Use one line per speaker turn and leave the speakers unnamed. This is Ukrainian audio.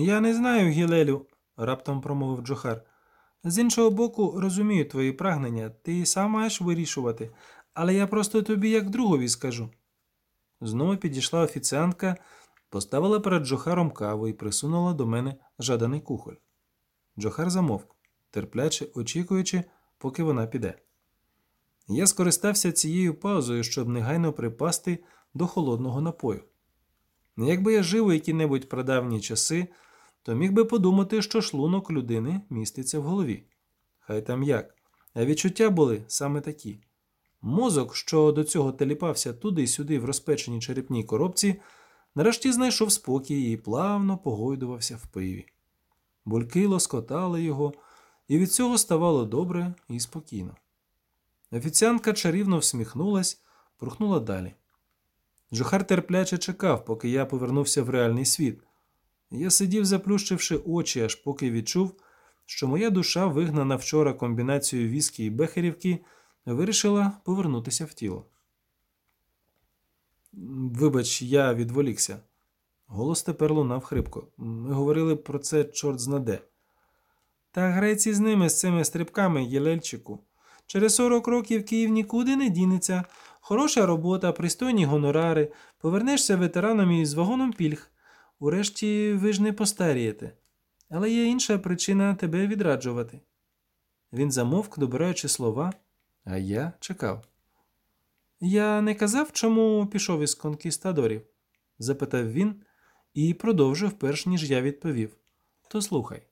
Я не знаю, Гілелю, раптом промовив Джохар. З іншого боку, розумію твої прагнення, ти сам маєш вирішувати, але я просто тобі як другові скажу. Знову підійшла офіціантка, поставила перед Джохаром каву і присунула до мене жаданий кухоль. Джохар замовк, терпляче очікуючи, поки вона піде. Я скористався цією паузою, щоб негайно припасти до холодного напою. Якби я жив у які-небудь прадавні часи, то міг би подумати, що шлунок людини міститься в голові. Хай там як. А відчуття були саме такі. Мозок, що до цього теліпався туди й сюди в розпеченій черепній коробці, нарешті знайшов спокій і плавно погойдувався в пиві. Бульки лоскотали його, і від цього ставало добре і спокійно. Офіціантка чарівно всміхнулась, прухнула далі. Джохар терпляче чекав, поки я повернувся в реальний світ. Я сидів, заплющивши очі, аж поки відчув, що моя душа, вигнана вчора комбінацією віскі і бехерівки, вирішила повернутися в тіло. Вибач, я відволікся. Голос тепер лунав хрипко. Ми говорили про це чорт знаде. Та грайці з ними, з цими стрибками, Єлельчику. Через 40 років Київ нікуди не дінеться. Хороша робота, пристойні гонорари, повернешся ветераном із вагоном пільг. Урешті ви ж не постарієте. Але є інша причина тебе відраджувати. Він замовк, добираючи слова, а я чекав. Я не казав, чому пішов із конкістадорів? запитав він і продовжив, перш ніж я відповів. То слухай.